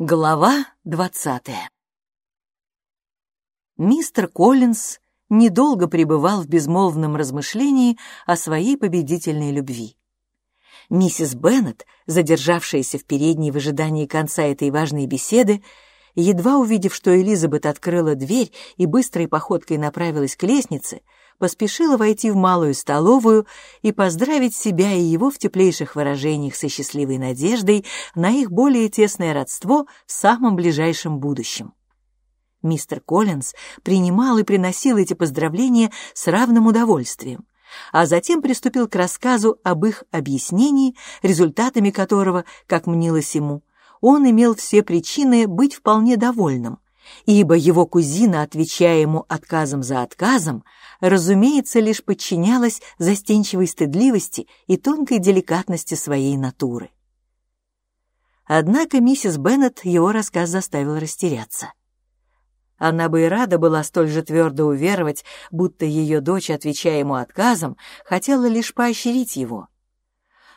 Глава двадцатая Мистер Коллинз недолго пребывал в безмолвном размышлении о своей победительной любви. Миссис Беннет, задержавшаяся в передней в ожидании конца этой важной беседы, едва увидев, что Элизабет открыла дверь и быстрой походкой направилась к лестнице, поспешила войти в малую столовую и поздравить себя и его в теплейших выражениях со счастливой надеждой на их более тесное родство в самом ближайшем будущем. Мистер Коллинз принимал и приносил эти поздравления с равным удовольствием, а затем приступил к рассказу об их объяснении, результатами которого, как мнилось ему, он имел все причины быть вполне довольным, ибо его кузина, отвечая ему отказом за отказом, разумеется, лишь подчинялась застенчивой стыдливости и тонкой деликатности своей натуры. Однако миссис Беннет его рассказ заставил растеряться. Она бы и рада была столь же твердо уверовать, будто ее дочь, отвечая ему отказом, хотела лишь поощрить его.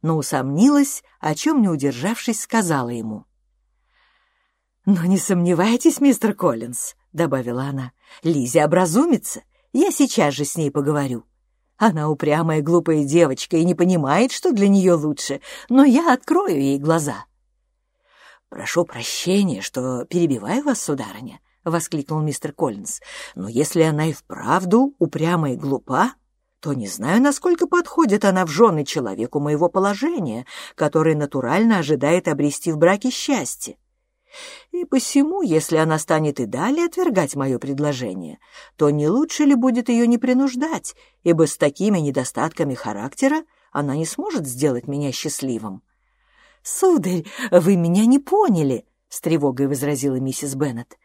Но усомнилась, о чем не удержавшись, сказала ему. «Но не сомневайтесь, мистер Коллинз», — добавила она, — «Лиззи образумится, я сейчас же с ней поговорю. Она упрямая глупая девочка и не понимает, что для нее лучше, но я открою ей глаза». «Прошу прощения, что перебиваю вас, сударыня», — воскликнул мистер Коллинз. «Но если она и вправду упряма и глупа, то не знаю, насколько подходит она в жены человеку моего положения, который натурально ожидает обрести в браке счастье. И посему, если она станет и далее отвергать мое предложение, то не лучше ли будет ее не принуждать, ибо с такими недостатками характера она не сможет сделать меня счастливым. «Сударь, вы меня не поняли», — с тревогой возразила миссис Беннет.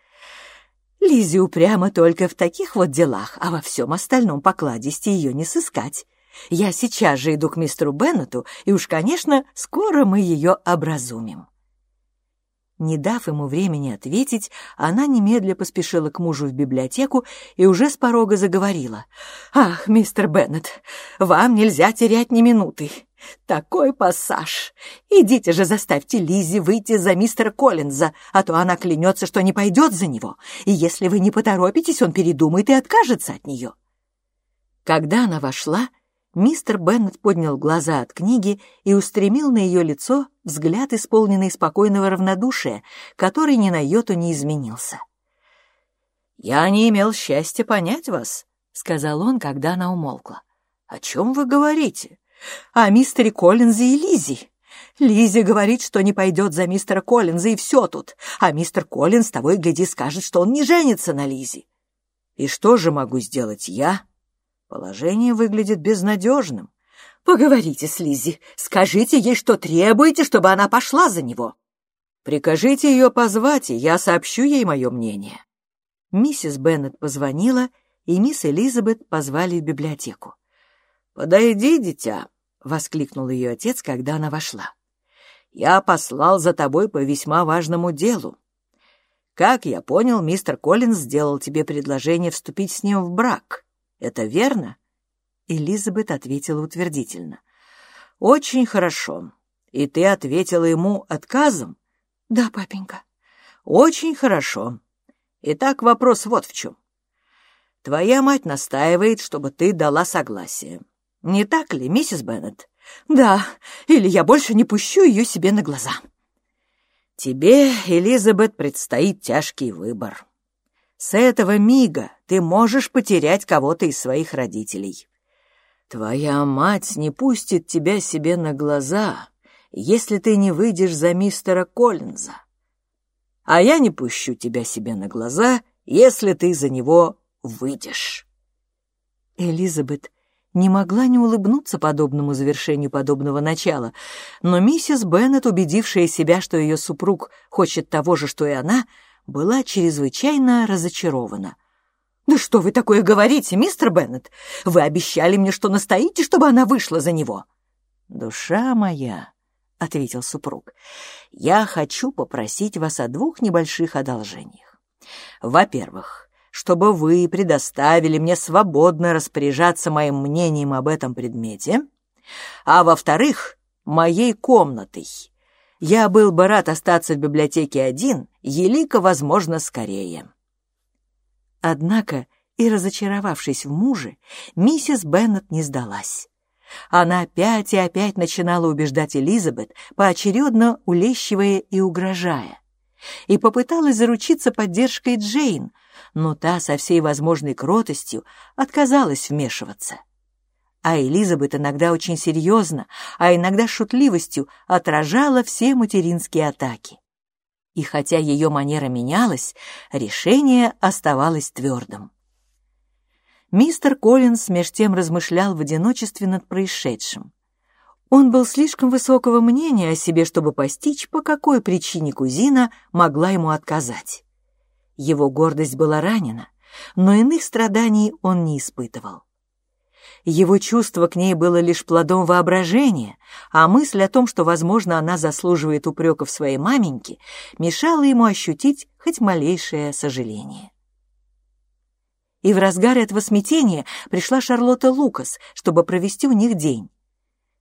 Лизи упряма только в таких вот делах, а во всем остальном покладисти ее не сыскать. Я сейчас же иду к мистеру Беннету, и уж, конечно, скоро мы ее образумим. Не дав ему времени ответить, она немедля поспешила к мужу в библиотеку и уже с порога заговорила. «Ах, мистер Беннет, вам нельзя терять ни минуты. Такой пассаж! Идите же заставьте Лизи выйти за мистера Коллинза, а то она клянется, что не пойдет за него, и если вы не поторопитесь, он передумает и откажется от нее». Когда она вошла, Мистер Беннет поднял глаза от книги и устремил на ее лицо взгляд, исполненный спокойного равнодушия, который ни на йоту не изменился. «Я не имел счастья понять вас», — сказал он, когда она умолкла. «О чем вы говорите?» «О мистере Коллинзе и Лизи. Лизи говорит, что не пойдет за мистера Коллинза, и все тут. А мистер Коллинз того и гляди скажет, что он не женится на Лизи. И что же могу сделать я?» Положение выглядит безнадежным. Поговорите с Лизи, скажите ей, что требуете, чтобы она пошла за него. Прикажите ее позвать, и я сообщу ей мое мнение. Миссис Беннет позвонила, и мисс Элизабет позвали в библиотеку. «Подойди, дитя!» — воскликнул ее отец, когда она вошла. «Я послал за тобой по весьма важному делу. Как я понял, мистер Коллинз сделал тебе предложение вступить с ним в брак. Это верно?» Элизабет ответила утвердительно. «Очень хорошо. И ты ответила ему отказом?» «Да, папенька». «Очень хорошо. Итак, вопрос вот в чем. Твоя мать настаивает, чтобы ты дала согласие. Не так ли, миссис Беннет?» «Да, или я больше не пущу ее себе на глаза». «Тебе, Элизабет, предстоит тяжкий выбор. С этого мига ты можешь потерять кого-то из своих родителей. Твоя мать не пустит тебя себе на глаза, если ты не выйдешь за мистера Коллинза. А я не пущу тебя себе на глаза, если ты за него выйдешь. Элизабет не могла не улыбнуться подобному завершению подобного начала, но миссис Беннет, убедившая себя, что ее супруг хочет того же, что и она, — была чрезвычайно разочарована. «Да что вы такое говорите, мистер Беннет? Вы обещали мне, что настоите, чтобы она вышла за него». «Душа моя», — ответил супруг, — «я хочу попросить вас о двух небольших одолжениях. Во-первых, чтобы вы предоставили мне свободно распоряжаться моим мнением об этом предмете, а во-вторых, моей комнатой. Я был бы рад остаться в библиотеке один, елико, возможно, скорее. Однако, и разочаровавшись в муже, миссис Беннет не сдалась. Она опять и опять начинала убеждать Элизабет, поочередно улещивая и угрожая. И попыталась заручиться поддержкой Джейн, но та со всей возможной кротостью отказалась вмешиваться. А Элизабет иногда очень серьезно, а иногда шутливостью отражала все материнские атаки. И хотя ее манера менялась, решение оставалось твердым. Мистер Коллинс меж тем размышлял в одиночестве над происшедшим. Он был слишком высокого мнения о себе, чтобы постичь, по какой причине кузина могла ему отказать. Его гордость была ранена, но иных страданий он не испытывал. Его чувство к ней было лишь плодом воображения, а мысль о том, что, возможно, она заслуживает упреков своей маменьки, мешала ему ощутить хоть малейшее сожаление. И в разгар этого смятения пришла Шарлотта Лукас, чтобы провести у них день.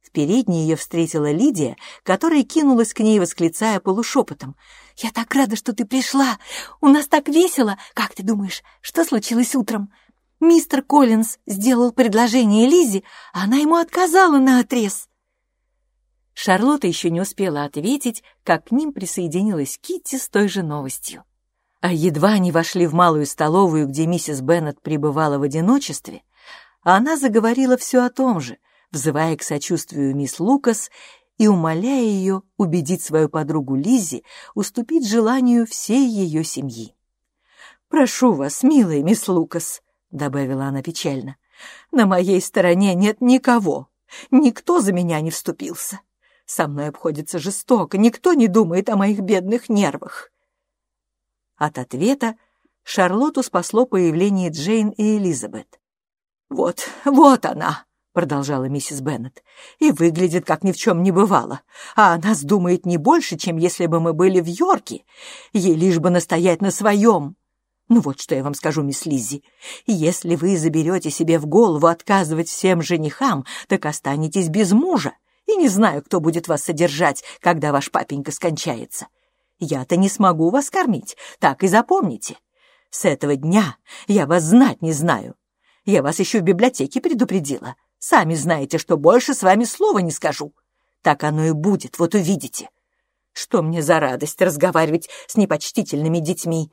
В передней ее встретила Лидия, которая кинулась к ней, восклицая полушепотом. «Я так рада, что ты пришла! У нас так весело! Как ты думаешь, что случилось утром?» Мистер Коллинз сделал предложение Лизе, а она ему отказала на отрез. Шарлотта еще не успела ответить, как к ним присоединилась Китти с той же новостью. А едва они вошли в малую столовую, где миссис Беннет пребывала в одиночестве, она заговорила все о том же, взывая к сочувствию мисс Лукас и умоляя ее убедить свою подругу Лиззи уступить желанию всей ее семьи. «Прошу вас, милая мисс Лукас», — добавила она печально, — «на моей стороне нет никого, никто за меня не вступился. Со мной обходится жестоко, никто не думает о моих бедных нервах. От ответа Шарлотту спасло появление Джейн и Элизабет. «Вот, вот она!» — продолжала миссис Беннет. «И выглядит, как ни в чем не бывало. А о нас думает не больше, чем если бы мы были в Йорке. Ей лишь бы настоять на своем. Ну вот что я вам скажу, мисс Лиззи. Если вы заберете себе в голову отказывать всем женихам, так останетесь без мужа. И не знаю, кто будет вас содержать, когда ваш папенька скончается. Я-то не смогу вас кормить, так и запомните. С этого дня я вас знать не знаю. Я вас еще в библиотеке предупредила. Сами знаете, что больше с вами слова не скажу. Так оно и будет, вот увидите. Что мне за радость разговаривать с непочтительными детьми?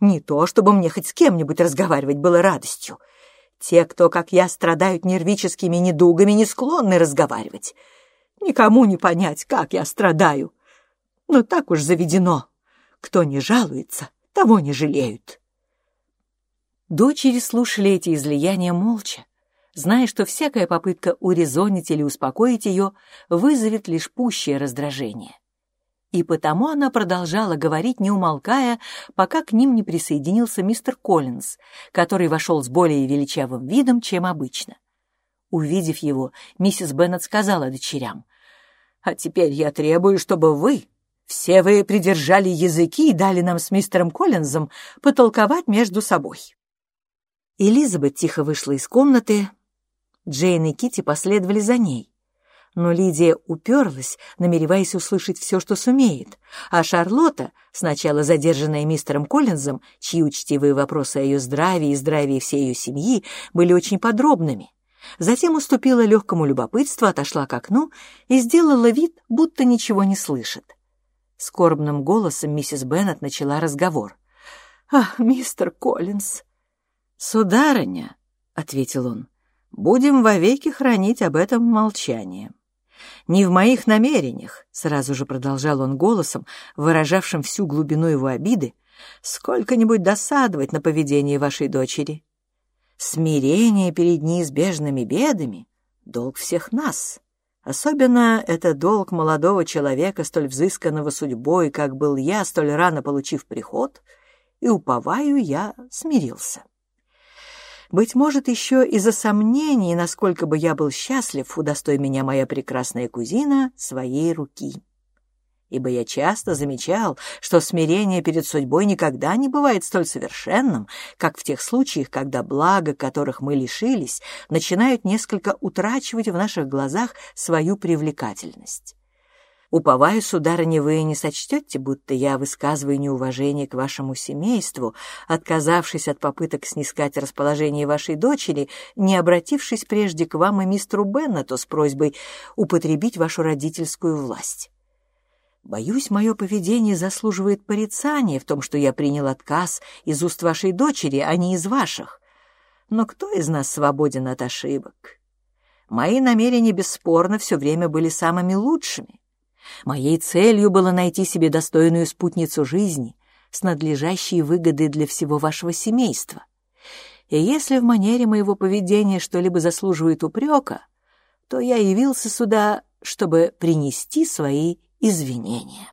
Не то, чтобы мне хоть с кем-нибудь разговаривать было радостью. Те, кто, как я, страдают нервическими недугами, не склонны разговаривать. Никому не понять, как я страдаю но так уж заведено. Кто не жалуется, того не жалеют. Дочери слушали эти излияния молча, зная, что всякая попытка урезонить или успокоить ее вызовет лишь пущее раздражение. И потому она продолжала говорить, не умолкая, пока к ним не присоединился мистер Коллинз, который вошел с более величавым видом, чем обычно. Увидев его, миссис Беннет сказала дочерям, «А теперь я требую, чтобы вы все вы придержали языки и дали нам с мистером Коллинзом потолковать между собой. Элизабет тихо вышла из комнаты. Джейн и Кити последовали за ней. Но Лидия уперлась, намереваясь услышать все, что сумеет, а Шарлотта, сначала задержанная мистером Коллинзом, чьи учтивые вопросы о ее здравии и здравии всей ее семьи были очень подробными, затем уступила легкому любопытству, отошла к окну и сделала вид, будто ничего не слышит. Скорбным голосом миссис Беннет начала разговор. «Ах, мистер Коллинз!» «Сударыня», — ответил он, — «будем вовеки хранить об этом молчание». «Не в моих намерениях», — сразу же продолжал он голосом, выражавшим всю глубину его обиды, «сколько-нибудь досадовать на поведение вашей дочери. Смирение перед неизбежными бедами — долг всех нас. Особенно это долг молодого человека, столь взысканного судьбой, как был я, столь рано получив приход, и, уповаю, я смирился. Быть может, еще из-за сомнений, насколько бы я был счастлив, удостой меня моя прекрасная кузина своей руки ибо я часто замечал, что смирение перед судьбой никогда не бывает столь совершенным, как в тех случаях, когда блага, которых мы лишились, начинают несколько утрачивать в наших глазах свою привлекательность. Уповаю, сударыня, вы не сочтете, будто я высказываю неуважение к вашему семейству, отказавшись от попыток снискать расположение вашей дочери, не обратившись прежде к вам и мистеру Беннету с просьбой употребить вашу родительскую власть. Боюсь, мое поведение заслуживает порицания в том, что я принял отказ из уст вашей дочери, а не из ваших. Но кто из нас свободен от ошибок? Мои намерения, бесспорно, все время были самыми лучшими. Моей целью было найти себе достойную спутницу жизни с надлежащей выгодой для всего вашего семейства. И если в манере моего поведения что-либо заслуживает упрека, то я явился сюда, чтобы принести свои извинения.